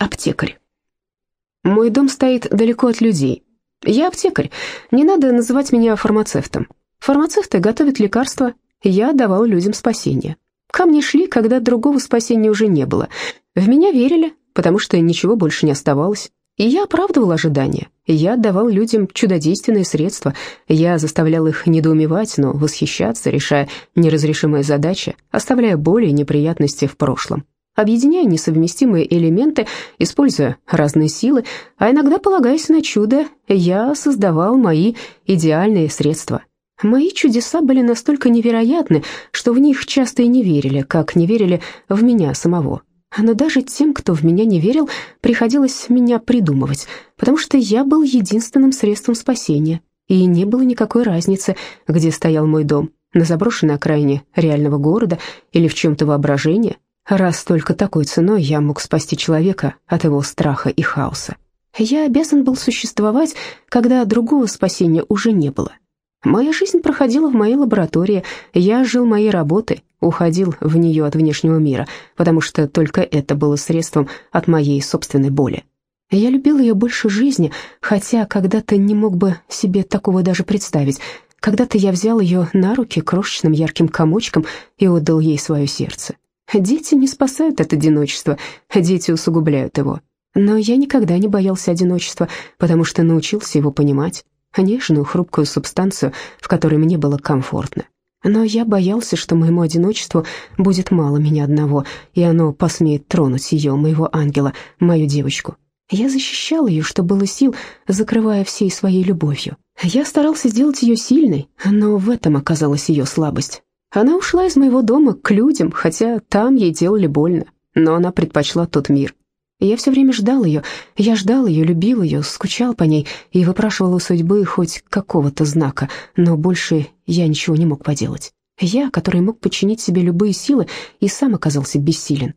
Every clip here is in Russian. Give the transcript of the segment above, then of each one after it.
Аптекарь. Мой дом стоит далеко от людей. Я аптекарь. Не надо называть меня фармацевтом. Фармацевты готовят лекарства. Я давал людям спасение. Ко мне шли, когда другого спасения уже не было. В меня верили, потому что ничего больше не оставалось. И я оправдывал ожидания. Я давал людям чудодейственные средства. Я заставлял их недоумевать, но восхищаться, решая неразрешимые задачи, оставляя боли и неприятности в прошлом объединяя несовместимые элементы, используя разные силы, а иногда, полагаясь на чудо, я создавал мои идеальные средства. Мои чудеса были настолько невероятны, что в них часто и не верили, как не верили в меня самого. Но даже тем, кто в меня не верил, приходилось меня придумывать, потому что я был единственным средством спасения, и не было никакой разницы, где стоял мой дом, на заброшенной окраине реального города или в чем-то воображении, раз только такой ценой я мог спасти человека от его страха и хаоса. Я обязан был существовать, когда другого спасения уже не было. Моя жизнь проходила в моей лаборатории, я жил моей работой, уходил в нее от внешнего мира, потому что только это было средством от моей собственной боли. Я любил ее больше жизни, хотя когда-то не мог бы себе такого даже представить. Когда-то я взял ее на руки крошечным ярким комочком и отдал ей свое сердце. Дети не спасают от одиночества, дети усугубляют его. Но я никогда не боялся одиночества, потому что научился его понимать, нежную, хрупкую субстанцию, в которой мне было комфортно. Но я боялся, что моему одиночеству будет мало меня одного, и оно посмеет тронуть ее, моего ангела, мою девочку. Я защищал ее, что было сил, закрывая всей своей любовью. Я старался сделать ее сильной, но в этом оказалась ее слабость. Она ушла из моего дома к людям, хотя там ей делали больно, но она предпочла тот мир. Я все время ждал ее, я ждал ее, любил ее, скучал по ней и выпрашивал у судьбы хоть какого-то знака, но больше я ничего не мог поделать. Я, который мог подчинить себе любые силы, и сам оказался бессилен.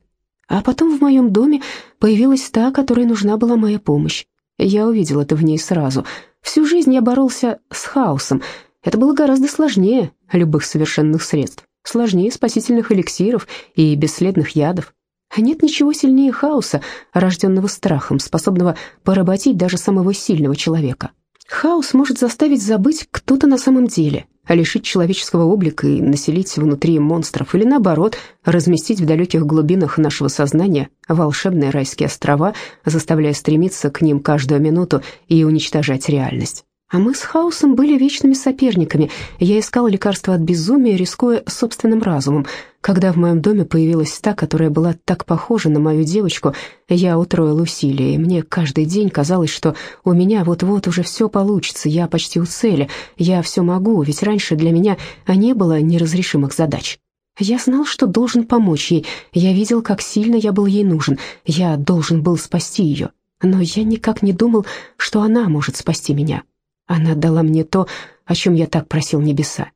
А потом в моем доме появилась та, которой нужна была моя помощь. Я увидел это в ней сразу. Всю жизнь я боролся с хаосом, это было гораздо сложнее любых совершенных средств, сложнее спасительных эликсиров и бесследных ядов. Нет ничего сильнее хаоса, рожденного страхом, способного поработить даже самого сильного человека. Хаос может заставить забыть кто-то на самом деле, лишить человеческого облика и населить внутри монстров, или наоборот, разместить в далеких глубинах нашего сознания волшебные райские острова, заставляя стремиться к ним каждую минуту и уничтожать реальность. А мы с Хаусом были вечными соперниками. Я искал лекарства от безумия, рискуя собственным разумом. Когда в моем доме появилась та, которая была так похожа на мою девочку, я утроил усилия, и мне каждый день казалось, что у меня вот-вот уже все получится, я почти у цели, я все могу, ведь раньше для меня не было неразрешимых задач. Я знал, что должен помочь ей, я видел, как сильно я был ей нужен, я должен был спасти ее, но я никак не думал, что она может спасти меня. Она дала мне то, о чем я так просил небеса.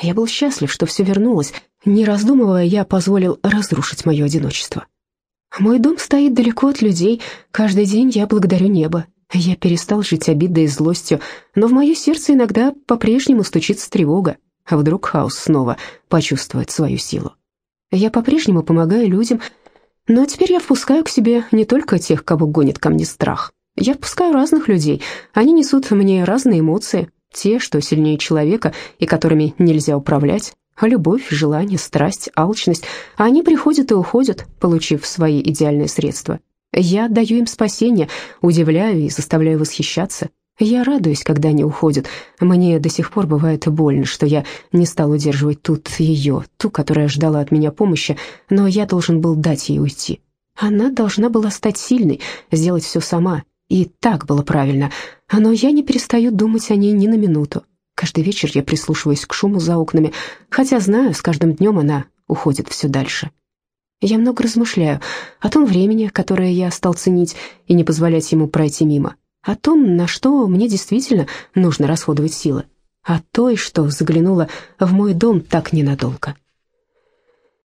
Я был счастлив, что все вернулось. Не раздумывая, я позволил разрушить мое одиночество. Мой дом стоит далеко от людей. Каждый день я благодарю небо. Я перестал жить обидой и злостью, но в мое сердце иногда по-прежнему стучится тревога. А вдруг хаос снова почувствует свою силу. Я по-прежнему помогаю людям, но теперь я впускаю к себе не только тех, кого гонит ко мне страх, я впускаю разных людей, они несут мне разные эмоции, те, что сильнее человека и которыми нельзя управлять. Любовь, желание, страсть, алчность. Они приходят и уходят, получив свои идеальные средства. Я даю им спасение, удивляю и заставляю восхищаться. Я радуюсь, когда они уходят. Мне до сих пор бывает больно, что я не стал удерживать тут ее, ту, которая ждала от меня помощи, но я должен был дать ей уйти. Она должна была стать сильной, сделать все сама, и так было правильно, но я не перестаю думать о ней ни на минуту. Каждый вечер я прислушиваюсь к шуму за окнами, хотя знаю, с каждым днем она уходит все дальше. Я много размышляю о том времени, которое я стал ценить и не позволять ему пройти мимо, о том, на что мне действительно нужно расходовать силы, о той, что заглянула в мой дом так ненадолго.